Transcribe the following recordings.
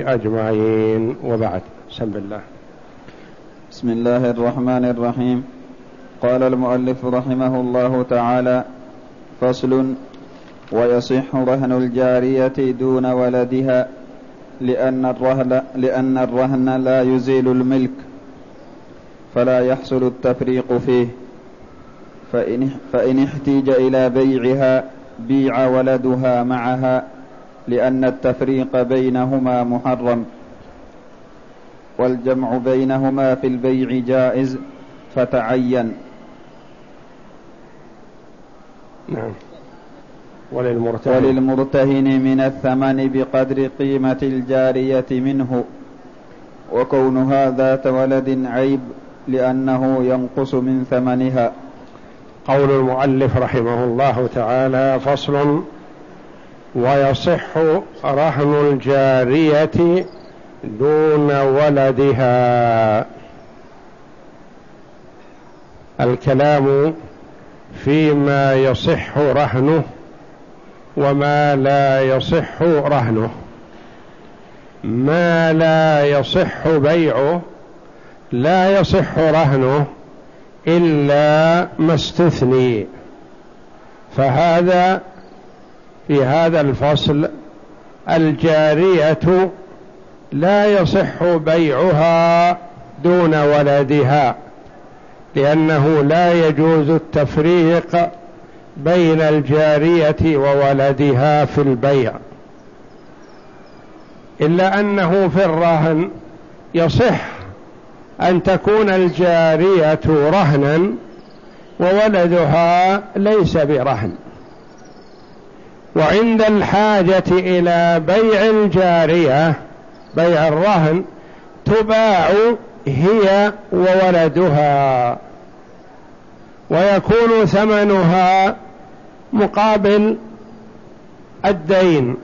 أجمعين. وبعد. بسم الله بسم الله الرحمن الرحيم. قال المؤلف رحمه الله تعالى فصل ويصح رهن الجارية دون ولدها لأن الرهن, لأن الرهن لا يزيل الملك فلا يحصل التفريق فيه. فإن, فإن احتيج إلى بيعها بيع ولدها معها لأن التفريق بينهما محرم والجمع بينهما في البيع جائز فتعين. نعم. وللمرتهن. وللمرتهن من الثمن بقدر قيمة الجارية منه. وكونها ذات ولد عيب لأنه ينقص من ثمنها. قول المؤلف رحمه الله تعالى فصل ويصح رهن الجارية دون ولدها. الكلام فيما يصح رهنه وما لا يصح رهنه. ما لا يصح بيعه لا يصح رهنه إلا ما استثني. فهذا في هذا الفصل الجارية لا يصح بيعها دون ولدها لأنه لا يجوز التفريق بين الجارية وولدها في البيع. إلا أنه في الرهن يصح أن تكون الجارية رهنا وولدها ليس برهن. وعند الحاجة إلى بيع الجارية بيع الرهن تباع هي وولدها. ويكون ثمنها مقابل الدين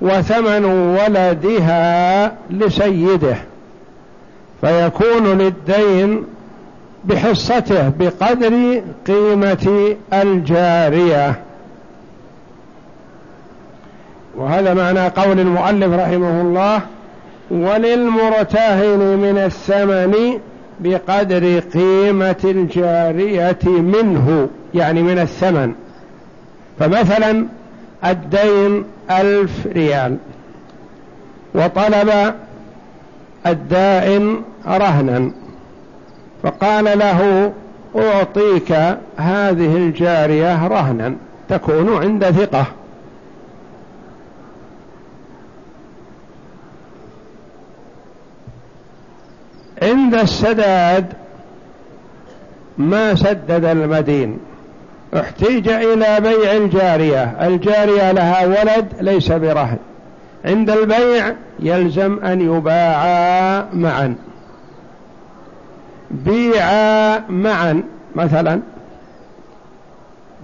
وثمن ولدها لسيده. فيكون للدين بحصته بقدر قيمة الجارية. وهذا معنى قول المؤلف رحمه الله وللمرتهن من الثمن بقدر قيمة الجارية منه. يعني من الثمن. فمثلا الدين ألف ريال وطلب الدائن رهنا فقال له أعطيك هذه الجارية رهنا. تكون عند ثقة. عند السداد ما سدد المدين. احتيج إلى بيع الجارية. الجارية لها ولد ليس برهن. عند البيع يلزم أن يباعا معا. بيعا معا مثلا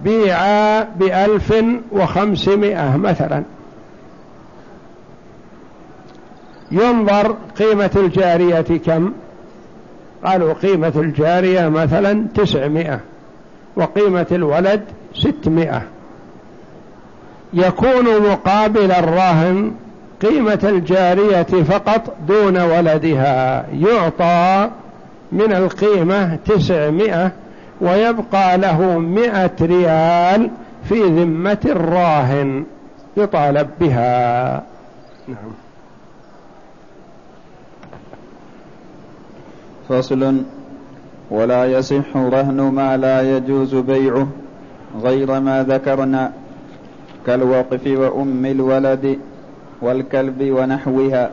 بيعا بألف وخمسمائة مثلا. ينظر قيمة الجارية كم؟ قالوا قيمة الجارية مثلا تسعمائة وقيمة الولد ستمائة. يكون مقابل الراهن قيمة الجارية فقط دون ولدها. يعطى من القيمة تسعمائة ويبقى له مئة ريال في ذمة الراهن يطالب بها. نعم. فصل. ولا يصح رهن ما لا يجوز بيعه غير ما ذكرنا كالوقف وأم الولد والكلب ونحوها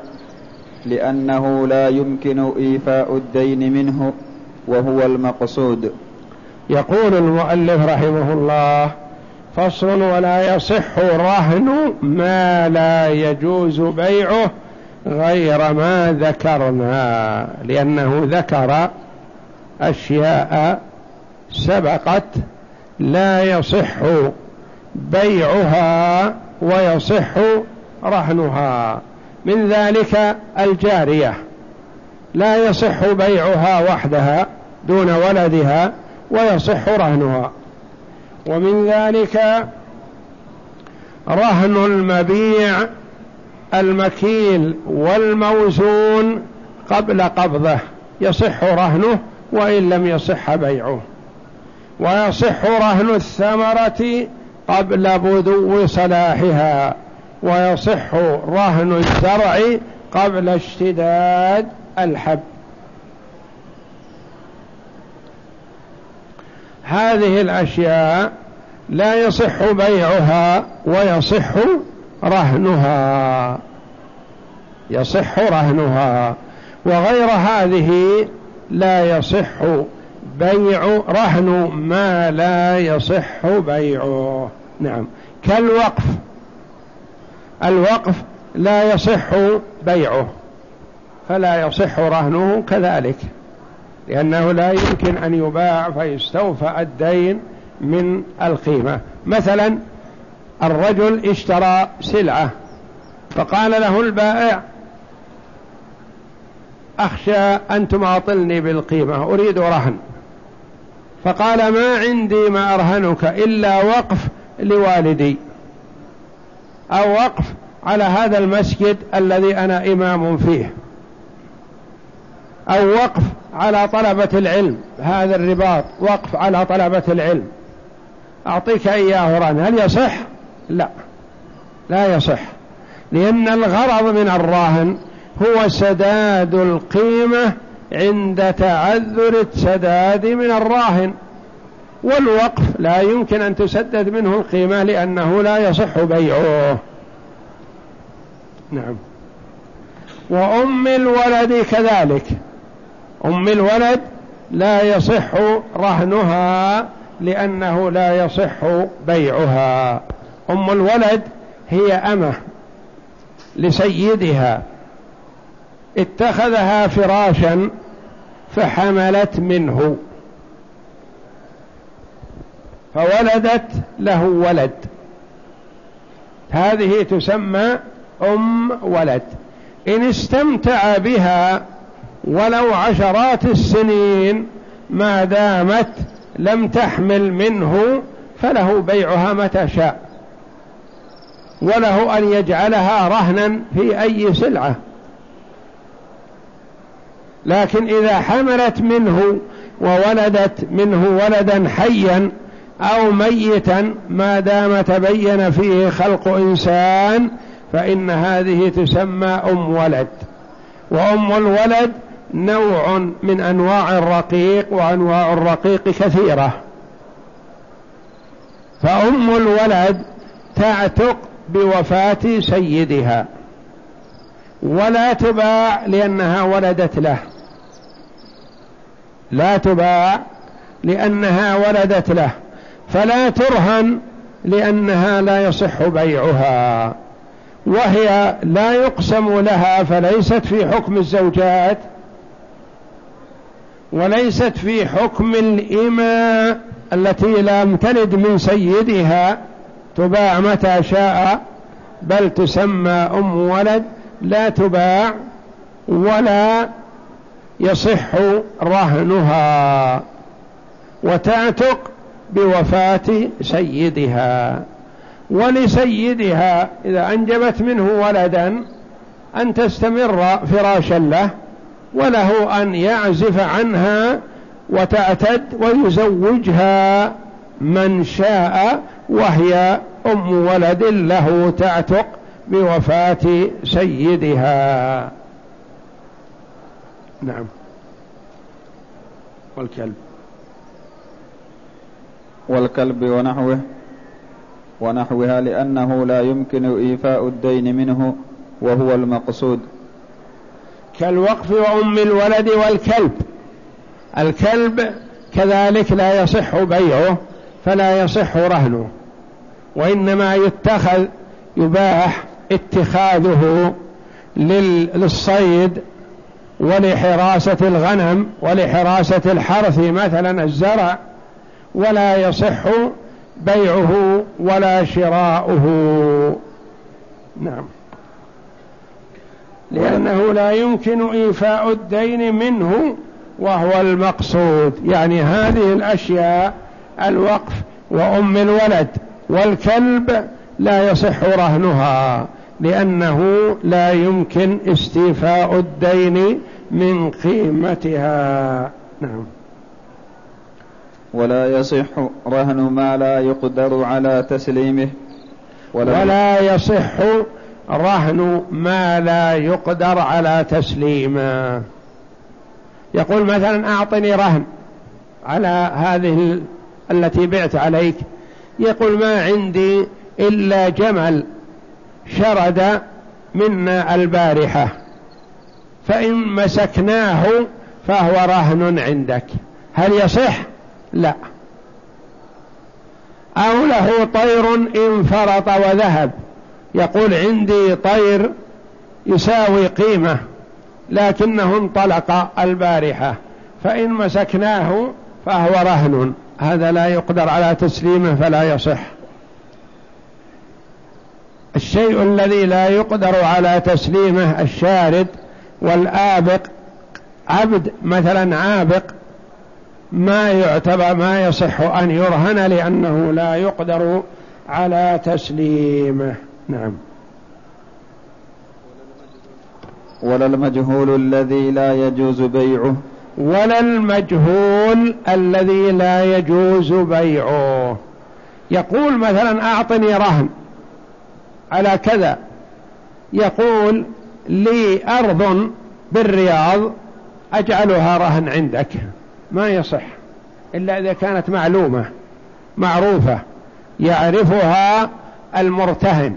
لأنه لا يمكن إيفاء الدين منه وهو المقصود. يقول المؤلف رحمه الله فصل. ولا يصح رهن ما لا يجوز بيعه غير ما ذكرنا لأنه ذكر أشياء سبقت لا يصح بيعها ويصح رهنها. من ذلك الجارية. لا يصح بيعها وحدها دون ولدها ويصح رهنها. ومن ذلك رهن المبيع المكيل والموزون قبل قبضه يصح رهنه وإن لم يصح بيعه. ويصح رهن الثمرة قبل بدو صلاحها ويصح رهن الزرع قبل اشتداد الحب. هذه الأشياء لا يصح بيعها ويصح رهنها يصح رهنها وغير هذه لا يصح بيع رهن ما لا يصح بيعه. نعم. كالوقف الوقف لا يصح بيعه فلا يصح رهنه كذلك لأنه لا يمكن أن يباع فيستوفى الدين من القيمة. مثلا الرجل اشترى سلعة فقال له البائع أخشى أن تماطلني بالقيمة أريد رهن فقال ما عندي ما أرهنك إلا وقف لوالدي أو وقف على هذا المسجد الذي أنا إمام فيه أو وقف على طلبة العلم هذا الرباط وقف على طلبة العلم أعطيك إياه رهن هل يصح؟ لا. لا يصح. لأن الغرض من الراهن هو سداد القيمة عند تعذر السداد من الراهن. والوقف لا يمكن أن تسدد منه القيمة لأنه لا يصح بيعه. نعم. وأم الولد كذلك. أم الولد لا يصح رهنها لأنه لا يصح بيعها. أم الولد هي أمة لسيدها. اتخذها فراشا فحملت منه. فولدت له ولد. هذه تسمى أم ولد. إن استمتع بها ولو عشرات السنين ما دامت لم تحمل منه فله بيعها متى شاء. وله أن يجعلها رهنا في أي سلعة. لكن إذا حملت منه وولدت منه ولدا حيا أو ميتا ما دام تبين فيه خلق إنسان فإن هذه تسمى أم ولد. وأم الولد نوع من أنواع الرقيق وأنواع الرقيق كثيرة. فأم الولد تعتق بوفاة سيدها. ولا تباع لأنها ولدت له. لا تباع لأنها ولدت له. فلا ترهن لأنها لا يصح بيعها. وهي لا يقسم لها فليست في حكم الزوجات وليست في حكم الإماء التي لم تلد من سيدها. تباع متى شاء بل تسمى أم ولد لا تباع ولا يصح رهنها وتعتق بوفاة سيدها. ولسيدها إذا أنجبت منه ولدا أن تستمر فراشا له وله أن يعزف عنها وتعتد ويزوجها. من شاء وهي أم ولد له تعتق بوفاة سيدها. نعم. والكلب. والكلب ونحوه. ونحوها لأنه لا يمكن إيفاء الدين منه وهو المقصود. كالوقف وأم الولد والكلب. الكلب كذلك لا يصح بيعه. فلا يصح رهنه وإنما يتخذ يباح اتخاذه للصيد ولحراسة الغنم ولحراسة الحرث مثلا الزرع ولا يصح بيعه ولا شراؤه. نعم. لأنه لا يمكن إيفاء الدين منه وهو المقصود. يعني هذه الأشياء الوقف وأم الولد والكلب لا يصح رهنها لأنه لا يمكن استيفاء الدين من قيمتها. نعم. ولا يصح رهن ما لا يقدر على تسليمه. ولا, ولا يصح رهن ما لا يقدر على تسليمه. يقول مثلا أعطني رهن على هذه التي بعت عليك. يقول ما عندي إلا جمل شرد منا البارحة فإن مسكناه فهو رهن عندك. هل يصح؟ لا. أو له طير انفرط وذهب. يقول عندي طير يساوي قيمة لكنه انطلق البارحة فإن مسكناه فهو رهن. هذا لا يقدر على تسليمه فلا يصح. الشيء الذي لا يقدر على تسليمه الشارد والآبق عبد مثلا عابق ما يعتبر ما يصح أن يرهن لأنه لا يقدر على تسليمه. نعم. ولا المجهول الذي لا يجوز بيعه. ولا المجهول الذي لا يجوز بيعه. يقول مثلا أعطني رهن على كذا؟ يقول لي أرض بالرياض أجعلها رهن عندك. ما يصح إلا إذا كانت معلومة معروفة يعرفها المرتهن.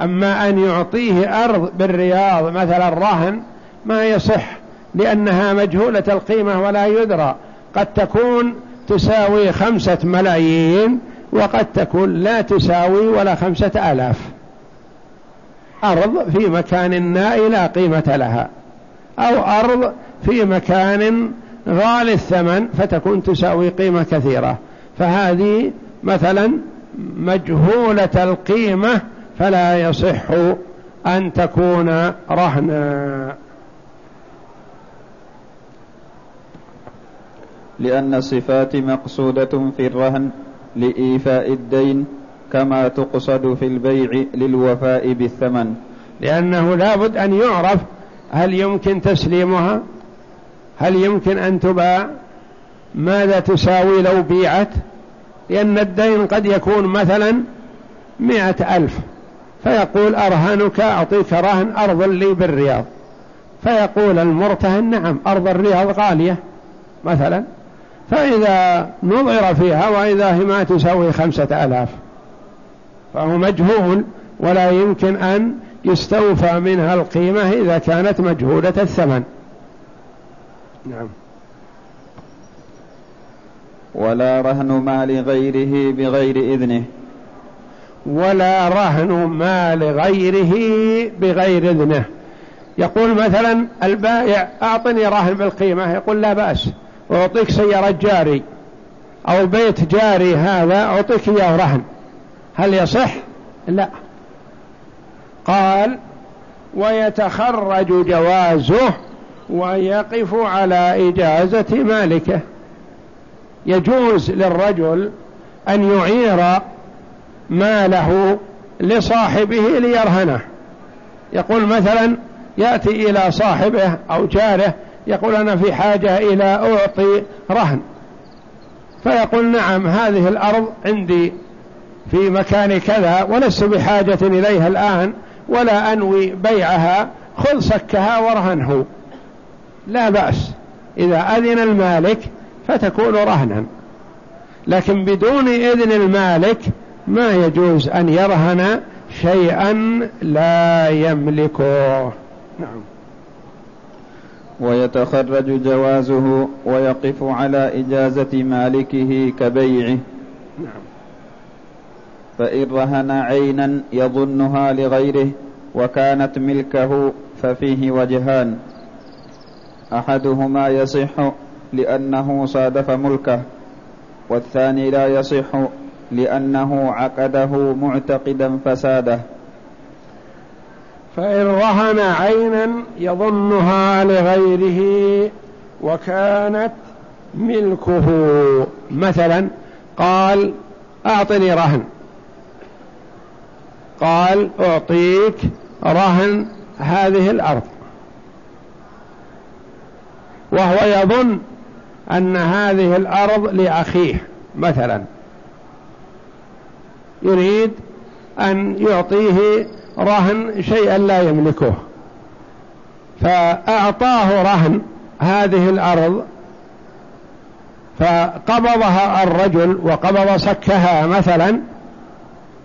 أما أن يعطيه أرض بالرياض مثلا رهن ما يصح. لأنها مجهولة القيمة ولا يدرى. قد تكون تساوي خمسة ملايين وقد تكون لا تساوي ولا خمسة آلاف. أرض في مكان نائي لا قيمة لها. أو أرض في مكان غالي الثمن فتكون تساوي قيمة كثيرة. فهذه مثلا مجهولة القيمة فلا يصح أن تكون رهنا. لأن الصفات مقصودة في الرهن لإيفاء الدين كما تقصد في البيع للوفاء بالثمن. لأنه لابد أن يعرف هل يمكن تسليمها هل يمكن أن تباع ماذا تساوي لو بيعت لأن الدين قد يكون مثلا مئة ألف فيقول أرهنك أعطيك رهن أرض لي بالرياض. فيقول المرتهن نعم أرض الرياض غالية مثلا. فإذا نظر فيها وإذا هي ما تساوي خمسة ألاف فهو مجهول ولا يمكن أن يستوفى منها القيمة إذا كانت مجهولة الثمن. نعم. ولا رهن مال غيره بغير إذنه. ولا رهن مال غيره بغير إذنه. يقول مثلا البائع أعطني رهن بالقيمة يقول لا بأس. أعطيك سيارة جاري أو بيت جاري هذا أعطيك إياه رهن. هل يصح؟ لا. قال ويتخرج جوازه ويقف على إجازة مالكه. يجوز للرجل أن يعير ماله لصاحبه ليرهنه. يقول مثلا يأتي إلى صاحبه أو جاره يقول أنا في حاجة إلى أعطي رهن. فيقول نعم هذه الأرض عندي في مكان كذا ولست بحاجة إليها الآن ولا أنوي بيعها خذ سكها ورهنه لا بأس. إذا أذن المالك فتكون رهنا. لكن بدون إذن المالك ما يجوز أن يرهن شيئا لا يملكه. نعم. ويتخرج جوازه ويقف على إجازة مالكه كبيعه. نعم. فإن رهن عينا يظنها لغيره وكانت ملكه ففيه وجهان. أحدهما يصح لأنه صادف ملكه والثاني لا يصح لأنه عقده معتقدا فساده. فإن رهن عينا يظنها لغيره وكانت ملكه. مثلا قال أعطني رهن. قال أعطيك رهن هذه الأرض. وهو يظن أن هذه الأرض لأخيه مثلا. يريد أن يعطيه رهن شيئا لا يملكه. فأعطاه رهن هذه الأرض فقبضها الرجل وقبض سكها مثلا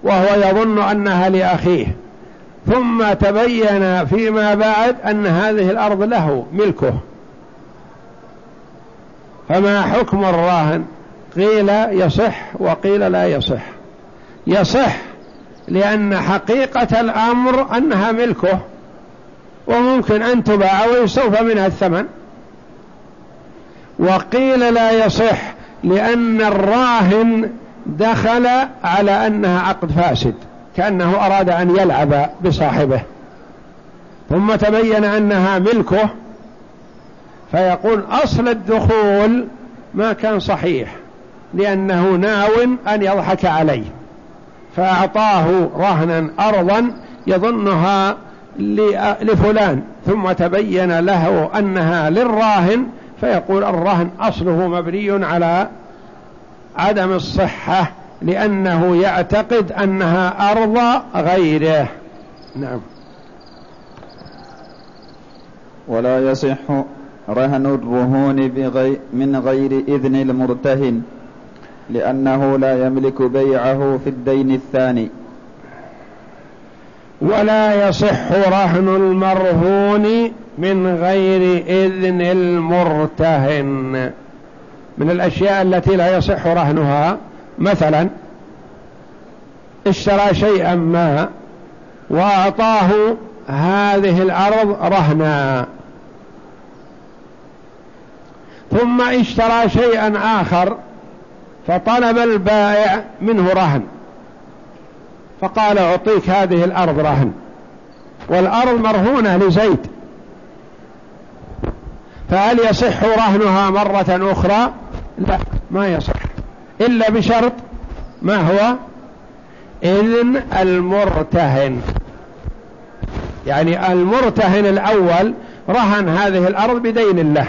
وهو يظن أنها لأخيه. ثم تبين فيما بعد أن هذه الأرض له ملكه. فما حكم الراهن؟ قيل يصح وقيل لا يصح. يصح لأن حقيقة الأمر أنها ملكه وممكن أن تباع ويستوفى منها الثمن. وقيل لا يصح لأن الراهن دخل على أنها عقد فاسد كأنه أراد أن يلعب بصاحبه. ثم تبين أنها ملكه فيقول أصل الدخول ما كان صحيح لأنه ناو أن يضحك عليه. فأعطاه رهنا أرضا يظنها لفلان ثم تبين له أنها للراهن فيقول الرهن أصله مبني على عدم الصحة لأنه يعتقد أنها أرض غيره. نعم. ولا يصح رهن الرهون بغي من غير إذن المرتهن. لأنه لا يملك بيعه في الدين الثاني. ولا يصح رهن المرهون من غير إذن المرتهن. من الأشياء التي لا يصح رهنها مثلا اشترى شيئا ما وأعطاه هذه الأرض رهنا. ثم اشترى شيئا آخر فطلب البائع منه رهن. فقال أعطيك هذه الأرض رهن. والأرض مرهونة لزيد فهل يصح رهنها مرة أخرى؟ لا ما يصح. إلا بشرط ما هو؟ إذن المرتهن. يعني المرتهن الأول رهن هذه الأرض بدين الله.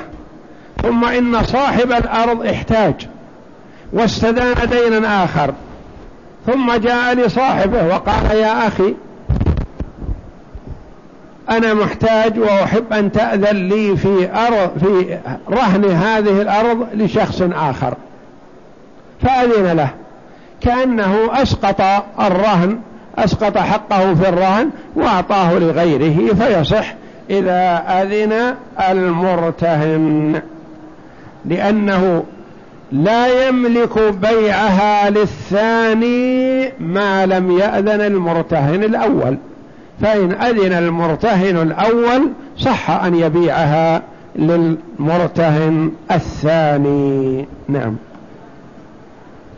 ثم إن صاحب الأرض احتاج. واستدان دينا آخر. ثم جاء لصاحبه وقال يا أخي أنا محتاج وأحب أن تأذن لي في, أرض في رهن هذه الأرض لشخص آخر. فأذن له. كأنه أسقط الرهن أسقط حقه في الرهن وأعطاه لغيره فيصح. إذا أذن المرتهن. لأنه لا يملك بيعها للثاني ما لم يأذن المرتهن الأول. فإن أذن المرتهن الأول صح أن يبيعها للمرتهن الثاني. نعم.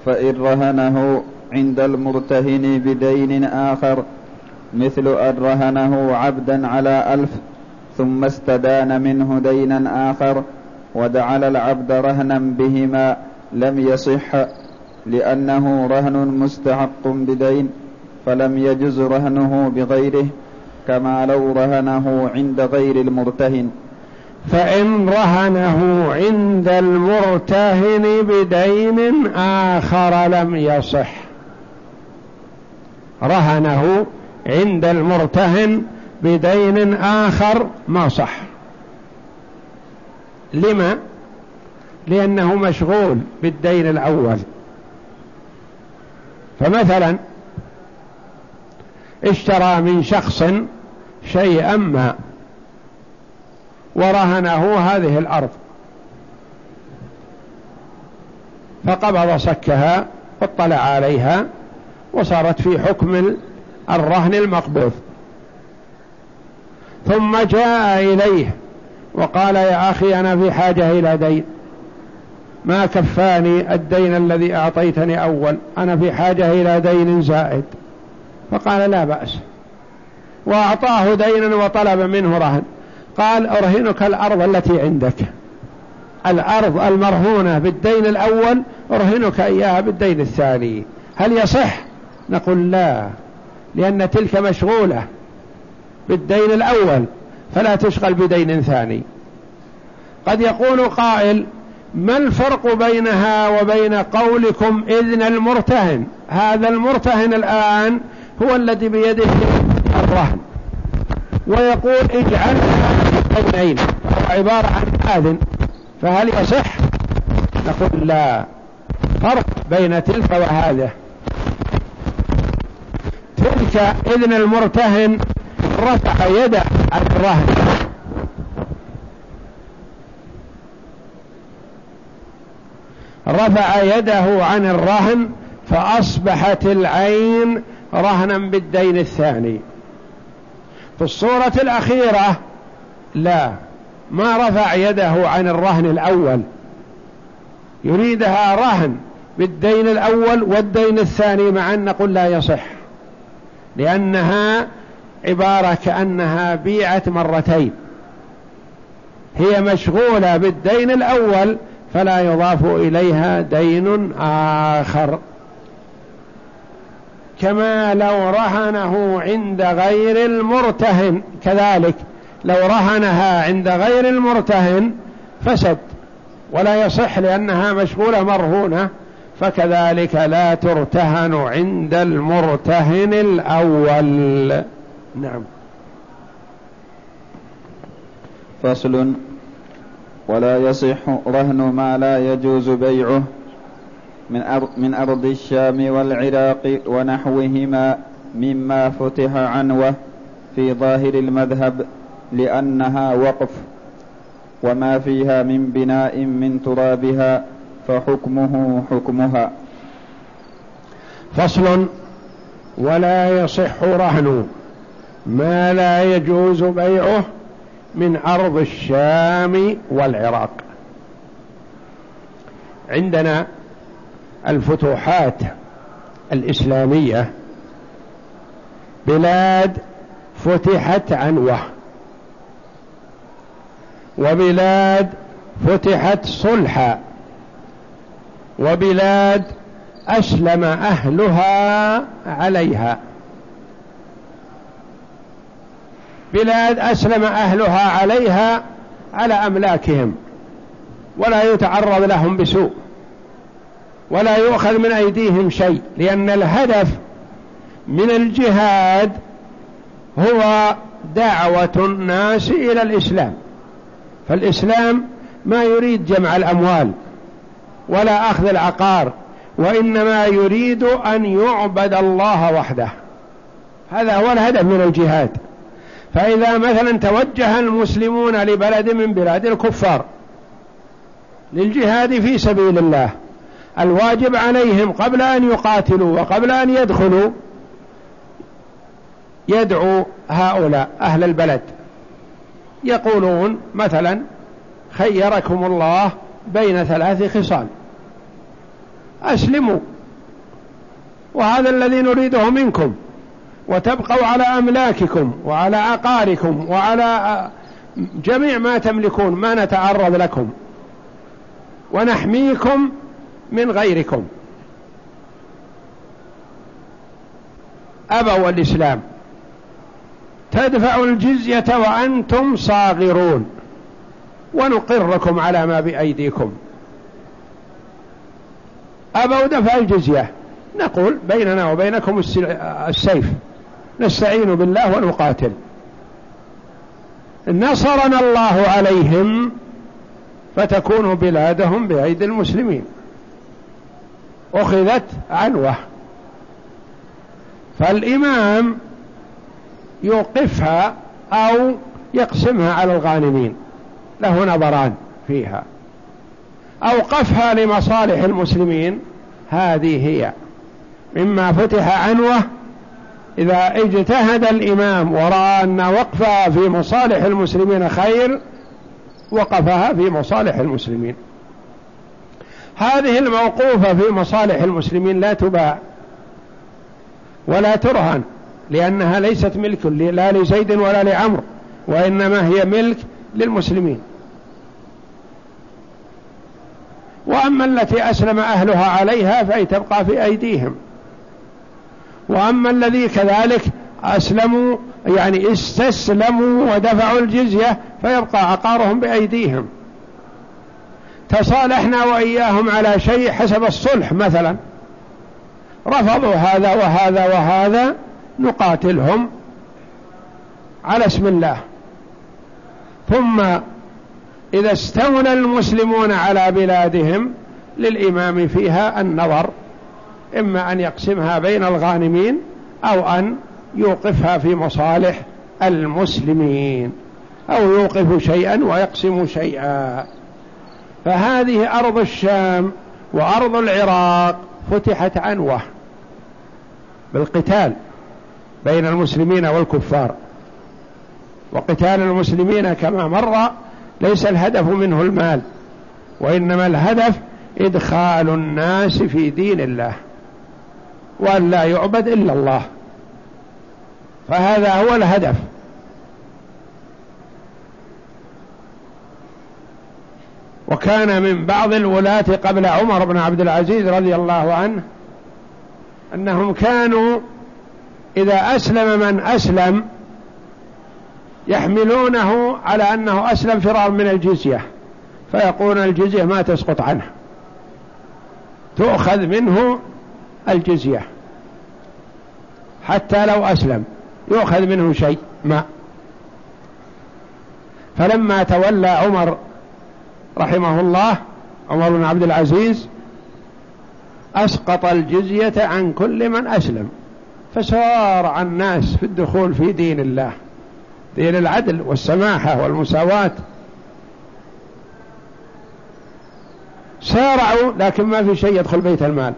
فإن رهنه عند المرتهن بدين آخر مثل أن رهنه عبدا على ألف ثم استدان منه دينا آخر وجعل العبد رهنا بهما لم يصح لأنه رهن مستحق بدين فلم يجز رهنه بغيره كما لو رهنه عند غير المرتهن. فإن رهنه عند المرتهن بدين آخر لم يصح. رهنه عند المرتهن بدين آخر ما صح. لما؟ لأنه مشغول بالدين الأول. فمثلا اشترى من شخص شيئا ما ورهنه هذه الأرض. فقبض سكها واطلع عليها وصارت في حكم الرهن المقبوض. ثم جاء إليه وقال يا أخي أنا في حاجة إلى دين. ما كفاني الدين الذي أعطيتني أول. أنا في حاجة إلى دين زائد. فقال لا بأس. وأعطاه دينا وطلب منه رهن. قال أرهنك الأرض التي عندك. الأرض المرهونة بالدين الأول أرهنك إياها بالدين الثاني. هل يصح؟ نقول لا لأن تلك مشغولة بالدين الأول. فلا تشغل بدين ثاني. قد يقول قائل ما الفرق بينها وبين قولكم إذن المرتهن؟ هذا المرتهن الآن هو الذي بيده الرهن. ويقول اجعلها دينين هو عبارة عن آذن. فهل يصح؟ نقول لا. فرق بين تلك وهذا تلك إذن المرتهن رفع يده عن الرهن. رفع يده عن الرهن فأصبحت العين رهنا بالدين الثاني. في الصورة الأخيرة لا ما رفع يده عن الرهن الأول. يريدها رهن بالدين الأول والدين الثاني مع أن نقول لا يصح. لأنها عبارة كأنها بيعت مرتين. هي مشغولة بالدين الأول فلا يضاف إليها دين آخر. كما لو رهنه عند غير المرتهن كذلك لو رهنها عند غير المرتهن فسد. ولا يصح لأنها مشغولة مرهونة فكذلك لا ترتهن عند المرتهن الأول. نعم. فصل. ولا يصح رهن ما لا يجوز بيعه من أرض, من أرض الشام والعراق ونحوهما مما فتح عنوه في ظاهر المذهب لأنها وقف وما فيها من بناء من ترابها فحكمه حكمها. فصل. ولا يصح رهن ما لا يجوز بيعه من أرض الشام والعراق. عندنا الفتوحات الإسلامية. بلاد فتحت عنوة. وبلاد فتحت صلحا. وبلاد أسلم أهلها عليها. بلاد أسلم أهلها عليها على أملاكهم ولا يتعرض لهم بسوء ولا يؤخذ من أيديهم شيء لأن الهدف من الجهاد هو دعوة الناس إلى الإسلام. فالإسلام ما يريد جمع الأموال ولا أخذ العقار وإنما يريد أن يعبد الله وحده. هذا هو الهدف من الجهاد. فإذا مثلا توجه المسلمون لبلد من بلاد الكفار للجهاد في سبيل الله الواجب عليهم قبل أن يقاتلوا وقبل أن يدخلوا يدعو هؤلاء أهل البلد. يقولون مثلا خيركم الله بين ثلاث خصال. أسلموا. وهذا الذي نريده منكم. وتبقوا على أملاككم وعلى عقاركم وعلى جميع ما تملكون ما نتعرض لكم. ونحميكم من غيركم. أبوا الإسلام تدفعوا الجزية وأنتم صاغرون. ونقركم على ما بأيديكم. أبوا دفع الجزية. نقول بيننا وبينكم السيف. نستعين بالله ونقاتل. نصرنا الله عليهم فتكون بلادهم بأيدي المسلمين. أخذت عنوة. فالإمام يوقفها أو يقسمها على الغانمين. له نظران فيها. أوقفها لمصالح المسلمين. هذه هي. مما فتح عنوة إذا اجتهد الإمام ورأى أن وقفها في مصالح المسلمين خير وقفها في مصالح المسلمين. هذه الموقوفة في مصالح المسلمين لا تباع ولا ترهن لأنها ليست ملك لا لزيد ولا لعمر وإنما هي ملك للمسلمين. وأما التي أسلم أهلها عليها فهي تبقى في أيديهم. وأما الذي كذلك أسلموا يعني استسلموا ودفعوا الجزية فيبقى عقارهم بأيديهم. تصالحنا وإياهم على شيء حسب الصلح مثلا. رفضوا هذا وهذا وهذا نقاتلهم على اسم الله. ثم إذا استولى المسلمون على بلادهم للإمام فيها النظر. إما أن يقسمها بين الغانمين أو أن يوقفها في مصالح المسلمين أو يوقف شيئا ويقسم شيئا. فهذه أرض الشام وأرض العراق فتحت عنوة بالقتال بين المسلمين والكفار. وقتال المسلمين كما مر ليس الهدف منه المال وإنما الهدف إدخال الناس في دين الله. وأن لا يعبد إلا الله. فهذا هو الهدف. وكان من بعض الولاة قبل عمر بن عبد العزيز رضي الله عنه أنهم كانوا إذا أسلم من أسلم يحملونه على أنه أسلم فرار من الجزية فيقولون الجزية ما تسقط عنه. تؤخذ منه الجزية. حتى لو أسلم يؤخذ منه شيء ما. فلما تولى عمر رحمه الله عمر بن عبد العزيز أسقط الجزية عن كل من أسلم فسارع الناس في الدخول في دين الله دين العدل والسماحة والمساواة. سارعوا لكن ما في شيء يدخل بيت المال.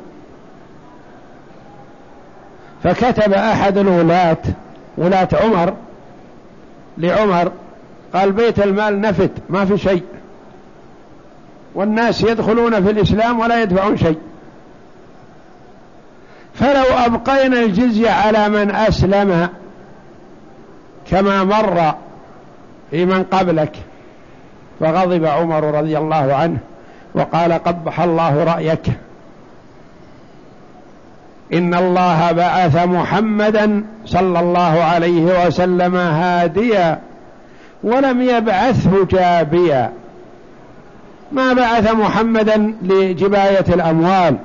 فكتب أحد الولاة ولاة عمر لعمر قال بيت المال نفت ما في شيء. والناس يدخلون في الإسلام ولا يدفعون شيء. فلو أبقينا الجزية على من أسلم كما مر في من قبلك. فغضب عمر رضي الله عنه وقال قبح الله رأيك. إن الله بعث محمدا صلى الله عليه وسلم هاديا ولم يبعثه جابيا. ما بعث محمدا لجباية الأموال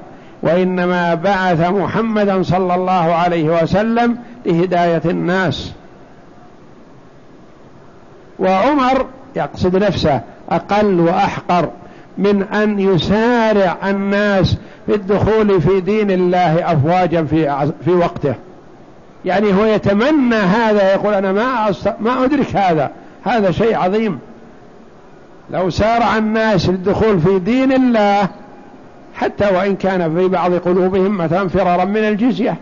وإنما بعث محمدا صلى الله عليه وسلم لهداية الناس. وعمر يقصد نفسه أقل وأحقر من أن يسارع الناس في الدخول في دين الله أفواجا في, في وقته. يعني هو يتمنى هذا يقول أنا ما, ما أدرك هذا هذا شيء عظيم. لو سارع الناس للدخول في دين الله حتى وإن كان في بعض قلوبهم مثلا فرارا من الجزية.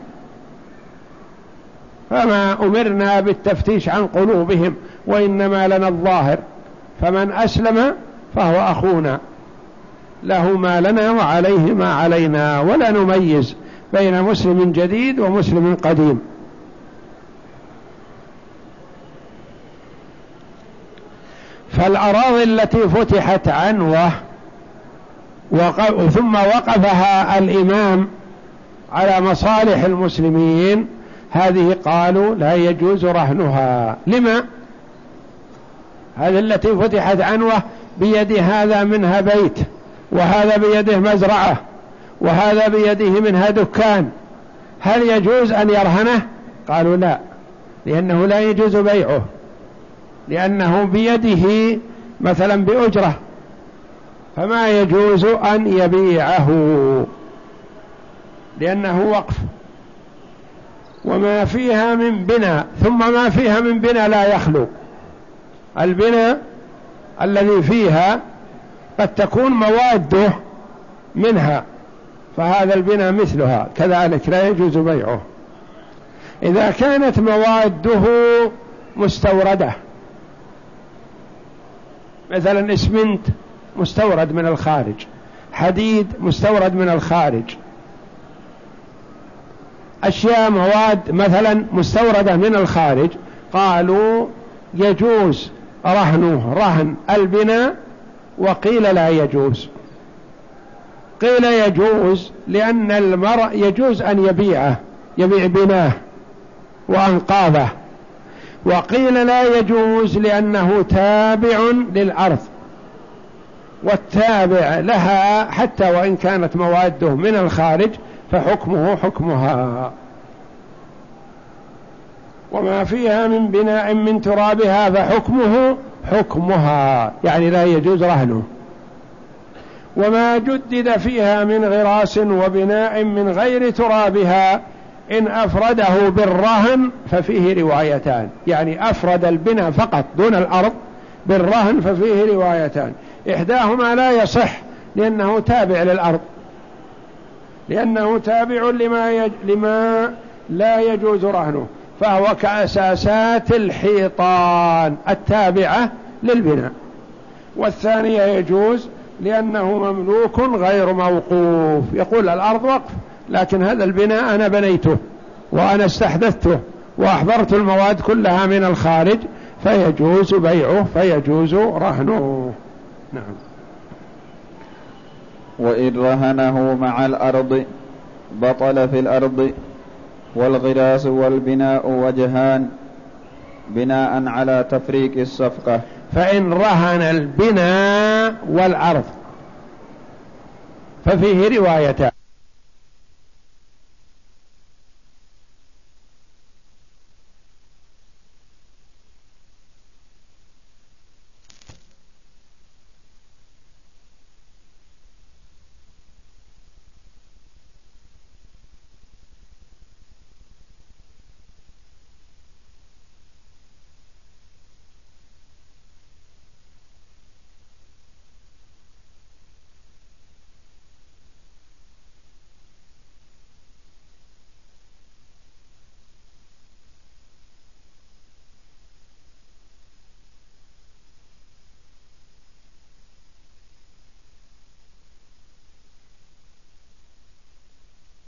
فما أمرنا بالتفتيش عن قلوبهم وإنما لنا الظاهر. فمن أسلم فهو أخونا. له ما لنا وعليه ما علينا ولا نميز بين مسلم جديد ومسلم قديم. فالأراضي التي فتحت عنوة ثم وقفها الإمام على مصالح المسلمين هذه قالوا لا يجوز رهنها. لما؟ هذه التي فتحت عنوة بيد هذا منها بيت. وهذا بيده مزرعة وهذا بيده منها دكان. هل يجوز أن يرهنه؟ قالوا لا لأنه لا يجوز بيعه لأنه بيده مثلا بأجرة. فما يجوز أن يبيعه؟ لأنه وقف. وما فيها من بناء ثم ما فيها من بناء لا يخلو. البناء الذي فيها قد تكون مواده منها فهذا البناء مثلها كذلك لا يجوز بيعه. إذا كانت مواده مستوردة مثلا إسمنت مستورد من الخارج حديد مستورد من الخارج. أشياء مواد مثلا مستوردة من الخارج قالوا يجوز رهنه رهن البناء وقيل لا يجوز. قيل يجوز لأن المرء يجوز أن يبيعه يبيع بناه وأنقاضه وقيل لا يجوز لأنه تابع للأرض. والتابع لها حتى وإن كانت مواده من الخارج فحكمه حكمها. وما فيها من بناء من ترابها فحكمه حكمها يعني لا يجوز رهنه. وما جدد فيها من غراس وبناء من غير ترابها إن أفرده بالرهن ففيه روايتان. يعني أفرد البناء فقط دون الأرض بالرهن ففيه روايتان. إحداهما لا يصح لأنه تابع للأرض. لأنه تابع لما, يج... لما لا يجوز رهنه. فهو كأساسات الحيطان التابعة للبناء. والثانية يجوز لأنه مملوك غير موقوف. يقول الأرض وقف لكن هذا البناء أنا بنيته وأنا استحدثته وأحضرت المواد كلها من الخارج فيجوز بيعه فيجوز رهنه. نعم. وإن رهنه مع الأرض بطل في الأرض والغراس والبناء وجهان بناء على تفريق الصفقة. فإن رهن البناء والأرض ففيه روايتان.